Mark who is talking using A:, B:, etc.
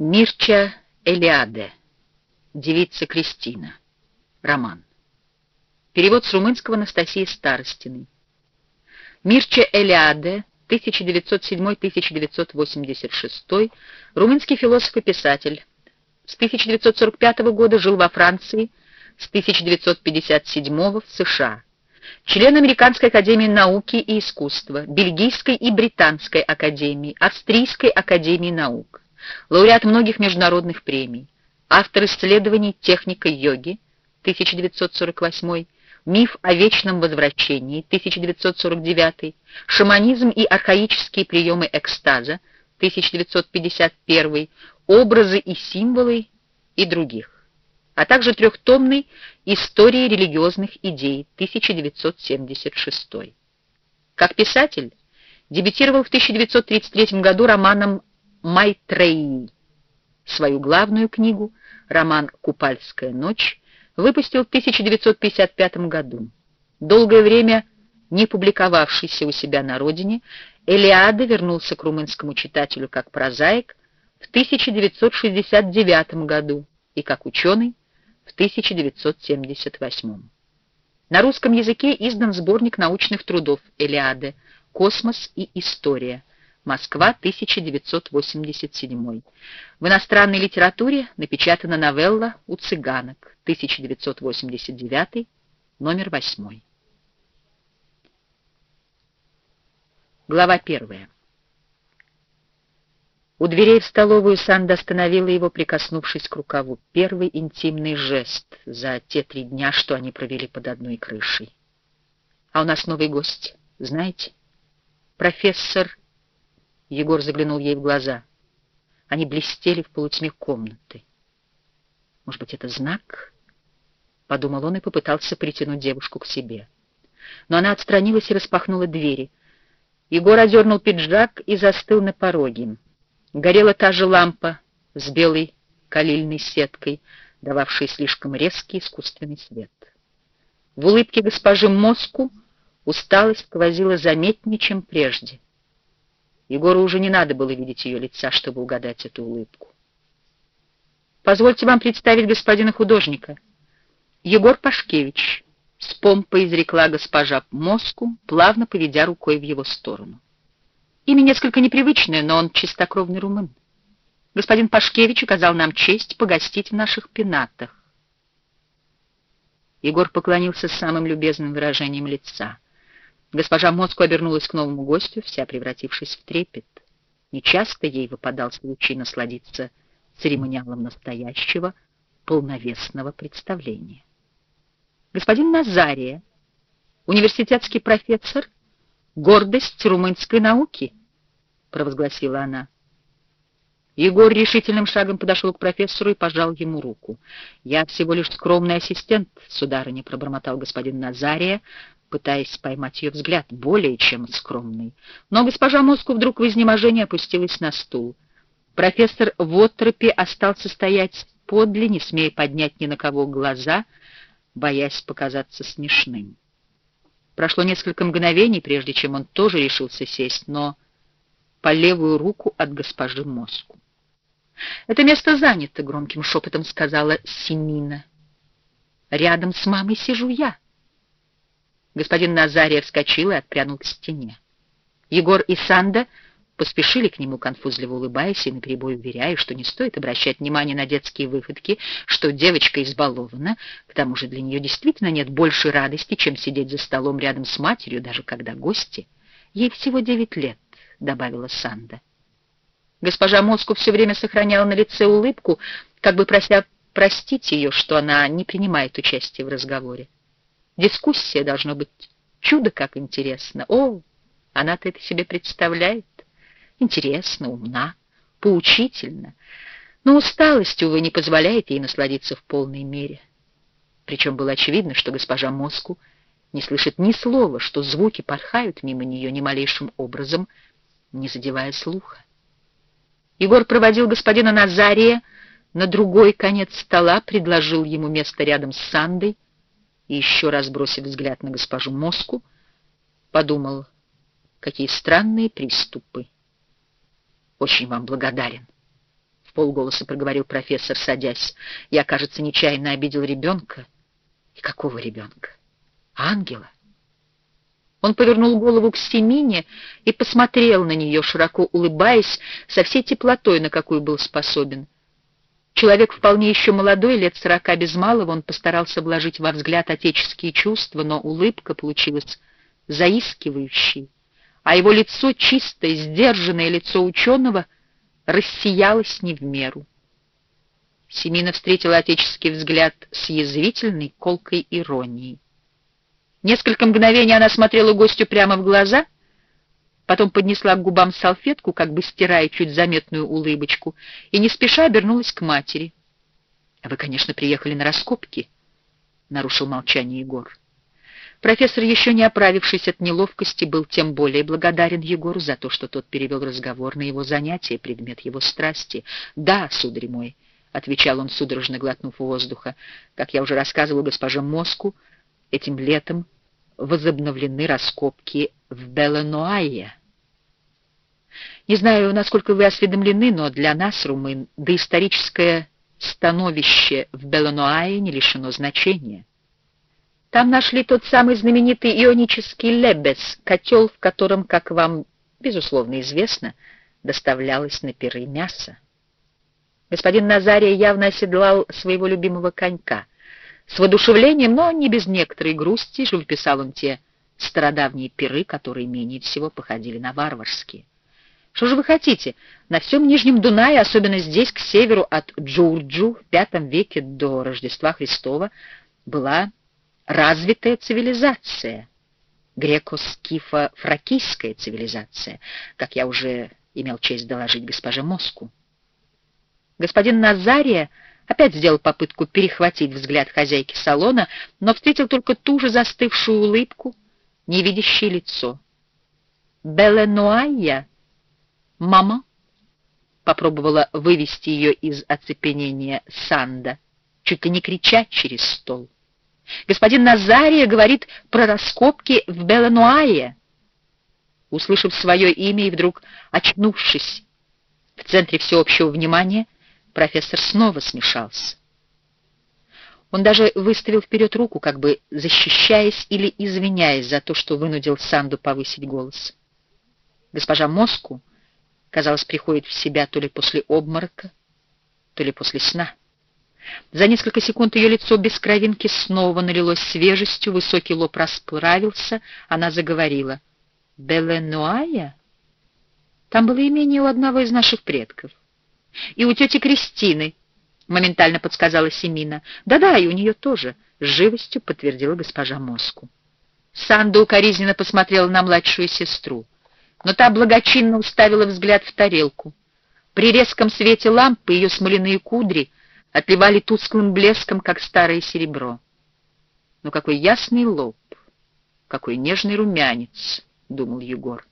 A: Мирча Элиаде. Девица Кристина. Роман. Перевод с румынского Анастасии Старостиной. Мирча Элиаде, 1907-1986, румынский философ и писатель. С 1945 года жил во Франции, с 1957 в США. Член Американской академии науки и искусства, Бельгийской и Британской академии, Австрийской академии наук лауреат многих международных премий, автор исследований техника йоги, 1948, миф о вечном возвращении, 1949, шаманизм и архаические приемы экстаза, 1951, образы и символы и других, а также трехтомный «История религиозных идей», 1976. Как писатель дебютировал в 1933 году романом Майтреи. Свою главную книгу, роман «Купальская ночь», выпустил в 1955 году. Долгое время не публиковавшийся у себя на родине, Элиада вернулся к румынскому читателю как прозаик в 1969 году и как ученый в 1978. На русском языке издан сборник научных трудов Элиады «Космос и история», Москва, 1987. В иностранной литературе напечатана новелла «У цыганок», 1989, номер 8. Глава 1. У дверей в столовую Санда остановила его, прикоснувшись к рукаву. Первый интимный жест за те три дня, что они провели под одной крышей. «А у нас новый гость, знаете? Профессор Егор заглянул ей в глаза. Они блестели в полутьме комнаты. «Может быть, это знак?» — подумал он и попытался притянуть девушку к себе. Но она отстранилась и распахнула двери. Егор одернул пиджак и застыл на пороге. Горела та же лампа с белой калильной сеткой, дававшей слишком резкий искусственный свет. В улыбке госпожи Моску усталость сквозила заметнее, чем прежде. Егору уже не надо было видеть ее лица, чтобы угадать эту улыбку. «Позвольте вам представить господина художника. Егор Пашкевич», — с помпой изрекла госпожа Моску, плавно поведя рукой в его сторону. Имя несколько непривычное, но он чистокровный румын. Господин Пашкевич оказал нам честь погостить в наших пенатах. Егор поклонился самым любезным выражением лица — Госпожа Моцко обернулась к новому гостю, вся превратившись в трепет. Нечасто ей выпадал случай насладиться церемониалом настоящего, полновесного представления. Господин Назария, университетский профессор, гордость румынской науки, провозгласила она. Егор решительным шагом подошел к профессору и пожал ему руку. «Я всего лишь скромный ассистент, сударыня», — пробормотал господин Назария, пытаясь поймать ее взгляд, более чем скромный. Но госпожа Моску вдруг в изнеможении опустилась на стул. Профессор Воттропи остался стоять подле, не смея поднять ни на кого глаза, боясь показаться смешным. Прошло несколько мгновений, прежде чем он тоже решился сесть, но по левую руку от госпожи Моску. «Это место занято», — громким шепотом сказала Семина. «Рядом с мамой сижу я». Господин Назария вскочил и отпрянул к стене. Егор и Санда поспешили к нему, конфузливо улыбаясь и наперебой уверяя, что не стоит обращать внимание на детские выходки, что девочка избалована, к тому же для нее действительно нет больше радости, чем сидеть за столом рядом с матерью, даже когда гости. Ей всего девять лет, — добавила Санда. Госпожа Моску все время сохраняла на лице улыбку, как бы прося простить ее, что она не принимает участия в разговоре. Дискуссия должно быть чудо как интересно. О, она-то это себе представляет. Интересно, умна, поучительно. Но усталость, увы, не позволяет ей насладиться в полной мере. Причем было очевидно, что госпожа Моску не слышит ни слова, что звуки порхают мимо нее ни малейшим образом, не задевая слуха. Егор проводил господина Назария на другой конец стола, предложил ему место рядом с Сандой, и еще раз бросив взгляд на госпожу Моску, подумал, какие странные приступы. Очень вам благодарен. полголоса проговорил профессор, садясь. «Я, кажется, нечаянно обидел ребенка». «И какого ребенка? Ангела?» Он повернул голову к Семине и посмотрел на нее, широко улыбаясь, со всей теплотой, на какую был способен. Человек вполне еще молодой, лет сорока без малого, он постарался вложить во взгляд отеческие чувства, но улыбка получилась заискивающей, а его лицо, чистое, сдержанное лицо ученого, рассиялось не в меру. Семина встретила отеческий взгляд с язвительной, колкой иронией. Несколько мгновений она смотрела гостю прямо в глаза, потом поднесла к губам салфетку, как бы стирая чуть заметную улыбочку, и не спеша обернулась к матери. — Вы, конечно, приехали на раскопки, — нарушил молчание Егор. Профессор, еще не оправившись от неловкости, был тем более благодарен Егору за то, что тот перевел разговор на его занятие, предмет его страсти. «Да, сударь мой», — отвечал он, судорожно глотнув воздуха, — «как я уже рассказывал госпоже Моску, этим летом возобновлены раскопки в Беленуае. Не знаю, насколько вы осведомлены, но для нас, румын, доисторическое становище в Беленуае не лишено значения. Там нашли тот самый знаменитый ионический лебес, котел, в котором, как вам, безусловно, известно, доставлялось на пиры мясо. Господин Назария явно оседлал своего любимого конька. С воодушевлением, но не без некоторой грусти, живописал он те стародавние пиры, которые менее всего походили на варварские. Что же вы хотите? На всем Нижнем Дунае, особенно здесь, к северу от Джурджу, в V веке до Рождества Христова, была развитая цивилизация, греко-скифо-фракийская цивилизация, как я уже имел честь доложить госпоже Моску. Господин Назария опять сделал попытку перехватить взгляд хозяйки салона, но встретил только ту же застывшую улыбку, невидящее лицо. «Беленуайя? Мама?» Попробовала вывести ее из оцепенения Санда, чуть ли не крича через стол. Господин Назария говорит про раскопки в Белануае. Услышав свое имя и вдруг очнувшись в центре всеобщего внимания, профессор снова смешался. Он даже выставил вперед руку, как бы защищаясь или извиняясь за то, что вынудил Санду повысить голос. Госпожа Моску, казалось, приходит в себя то ли после обморока, то ли после сна. За несколько секунд ее лицо без кровинки снова налилось свежестью, высокий лоб расправился, она заговорила. «Беленуая? Там было имение у одного из наших предков. И у тети Кристины, — моментально подсказала Семина. «Да-да, и у нее тоже», — живостью подтвердила госпожа Моску. Санда укоризненно посмотрела на младшую сестру, но та благочинно уставила взгляд в тарелку. При резком свете лампы ее смоляные кудри — отливали тусклым блеском, как старое серебро. Но какой ясный лоб, какой нежный румянец, — думал Егор.